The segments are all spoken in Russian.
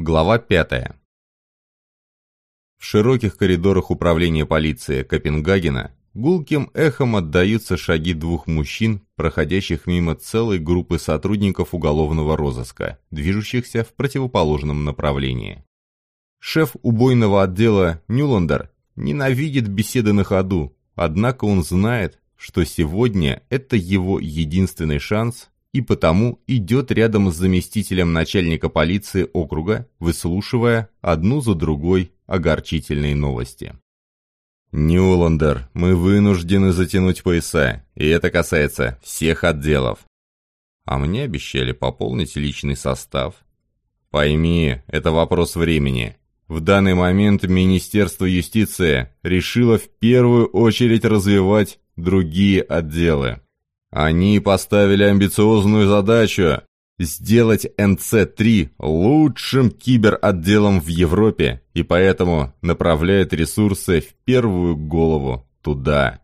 Глава 5. В широких коридорах управления полиции Копенгагена гулким эхом отдаются шаги двух мужчин, проходящих мимо целой группы сотрудников уголовного розыска, движущихся в противоположном направлении. Шеф убойного отдела Нюландер ненавидит беседы на ходу, однако он знает, что сегодня это его единственный шанс и потому идет рядом с заместителем начальника полиции округа, выслушивая одну за другой огорчительные новости. «Ньюландер, мы вынуждены затянуть пояса, и это касается всех отделов. А мне обещали пополнить личный состав. Пойми, это вопрос времени. В данный момент Министерство юстиции решило в первую очередь развивать другие отделы. Они поставили амбициозную задачу сделать НЦ-3 лучшим киберотделом в Европе и поэтому направляет ресурсы в первую голову туда.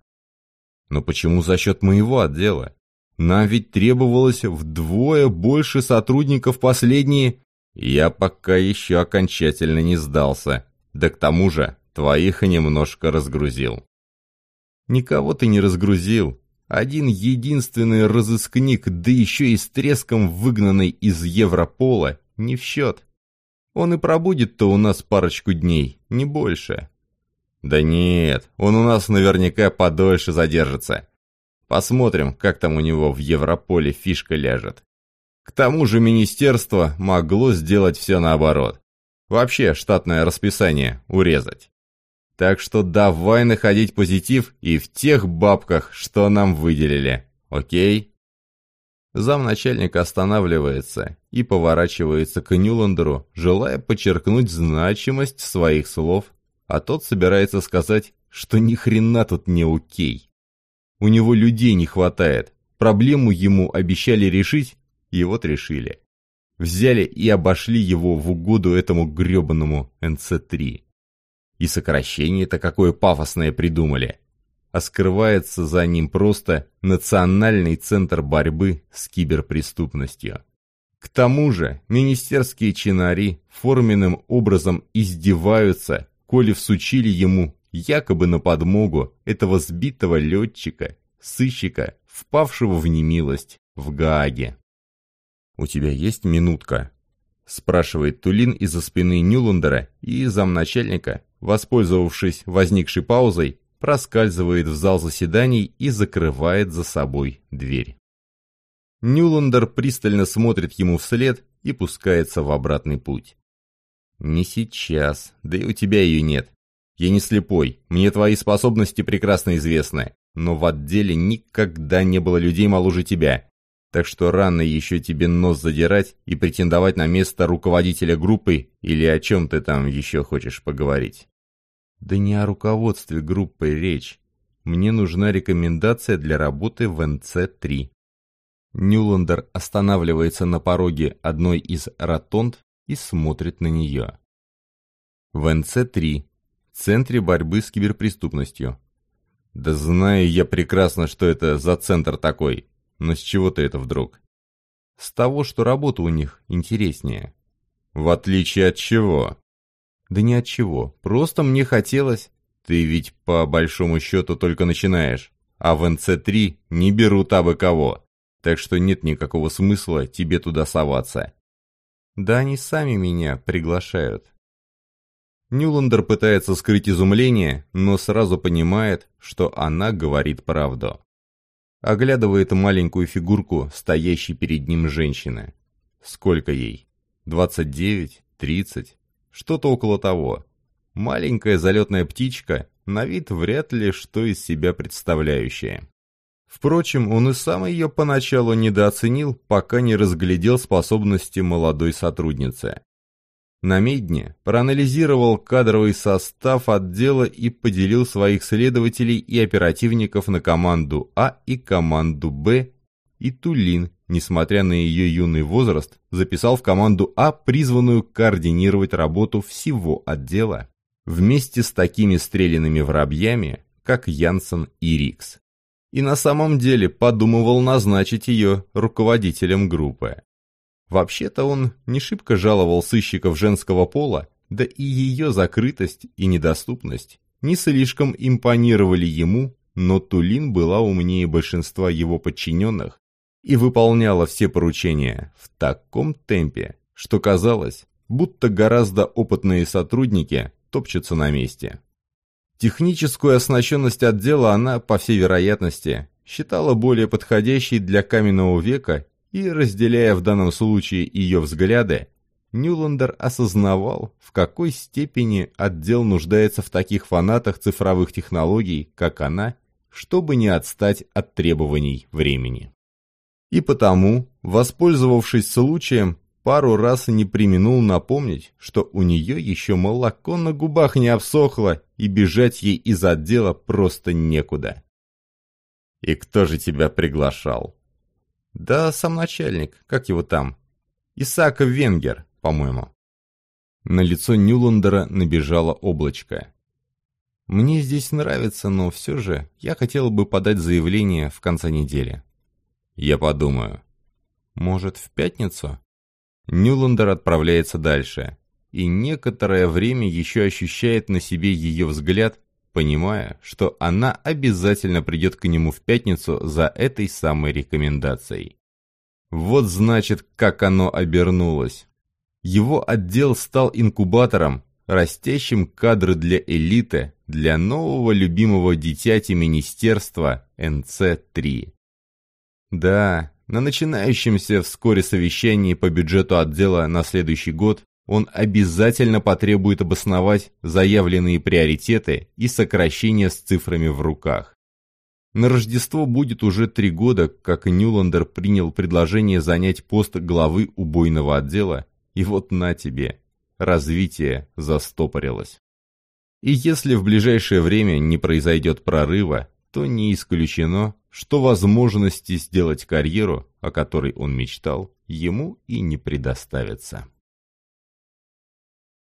Но почему за счет моего отдела? Нам ведь требовалось вдвое больше сотрудников последние... Я пока еще окончательно не сдался. Да к тому же твоих немножко разгрузил. Никого ты не разгрузил, один единственный разыскник, да еще и с треском выгнанный из Европола, не в счет. Он и пробудет-то у нас парочку дней, не больше. Да нет, он у нас наверняка подольше задержится. Посмотрим, как там у него в Европоле фишка ляжет. К тому же министерство могло сделать все наоборот. Вообще штатное расписание урезать. Так что давай находить позитив и в тех бабках, что нам выделили. Окей? Замначальник останавливается и поворачивается к Нюландеру, желая подчеркнуть значимость своих слов, а тот собирается сказать, что ни хрена тут не окей. У него людей не хватает, проблему ему обещали решить, и вот решили. Взяли и обошли его в угоду этому гребаному НЦ-3. И сокращение-то какое пафосное придумали. А скрывается за ним просто Национальный центр борьбы с киберпреступностью. К тому же министерские чинари форменным образом издеваются, коли всучили ему якобы на подмогу этого сбитого летчика, сыщика, впавшего в немилость в Гааге. «У тебя есть минутка?» спрашивает Тулин из-за спины Нюландера и замначальника, воспользовавшись возникшей паузой, проскальзывает в зал заседаний и закрывает за собой дверь. Нюландер пристально смотрит ему вслед и пускается в обратный путь. «Не сейчас, да и у тебя ее нет. Я не слепой, мне твои способности прекрасно известны, но в отделе никогда не было людей моложе тебя, так что рано еще тебе нос задирать и претендовать на место руководителя группы или о чем ты там еще хочешь поговорить. Да не о руководстве группы речь. Мне нужна рекомендация для работы в НЦ-3. Нюландер останавливается на пороге одной из ротонд и смотрит на нее. В НЦ-3, Центре борьбы с киберпреступностью. Да знаю я прекрасно, что это за центр такой. Но с чего ты это вдруг? С того, что работа у них интереснее. В отличие от чего? Да ни от чего. Просто мне хотелось... Ты ведь по большому счету только начинаешь. А в НЦ-3 не берут абы кого. Так что нет никакого смысла тебе туда соваться. Да они сами меня приглашают. Нюландер пытается скрыть изумление, но сразу понимает, что она говорит правду оглядывает маленькую фигурку, стоящей перед ним женщины. Сколько ей? 29? 30? Что-то около того. Маленькая залетная птичка, на вид вряд ли что из себя представляющая. Впрочем, он и сам ее поначалу недооценил, пока не разглядел способности молодой сотрудницы. На Медне проанализировал кадровый состав отдела и поделил своих следователей и оперативников на команду А и команду Б, и Тулин, несмотря на ее юный возраст, записал в команду А, призванную координировать работу всего отдела, вместе с такими стрелянными воробьями, как Янсен и Рикс. И на самом деле подумывал назначить ее руководителем группы. Вообще-то он не шибко жаловал сыщиков женского пола, да и ее закрытость и недоступность не слишком импонировали ему, но Тулин была умнее большинства его подчиненных и выполняла все поручения в таком темпе, что казалось, будто гораздо опытные сотрудники топчутся на месте. Техническую оснащенность отдела она, по всей вероятности, считала более подходящей для каменного века и, разделяя в данном случае ее взгляды, Нюландер осознавал, в какой степени отдел нуждается в таких фанатах цифровых технологий, как она, чтобы не отстать от требований времени. И потому, воспользовавшись случаем, пару раз не применул напомнить, что у нее еще молоко на губах не обсохло, и бежать ей из отдела просто некуда. «И кто же тебя приглашал?» «Да сам начальник, как его там? Исааков Венгер, по-моему». На лицо Нюландера набежало облачко. «Мне здесь нравится, но все же я хотела бы подать заявление в конце недели». «Я подумаю». «Может, в пятницу?» Нюландер отправляется дальше, и некоторое время еще ощущает на себе ее взгляд, понимая, что она обязательно придет к нему в пятницу за этой самой рекомендацией. Вот значит, как оно обернулось. Его отдел стал инкубатором, растящим кадры для элиты, для нового любимого дитяти министерства НЦ-3. Да, на начинающемся вскоре совещании по бюджету отдела на следующий год он обязательно потребует обосновать заявленные приоритеты и сокращения с цифрами в руках. На Рождество будет уже три года, как Нюландер принял предложение занять пост главы убойного отдела, и вот на тебе, развитие застопорилось. И если в ближайшее время не произойдет прорыва, то не исключено, что возможности сделать карьеру, о которой он мечтал, ему и не предоставится.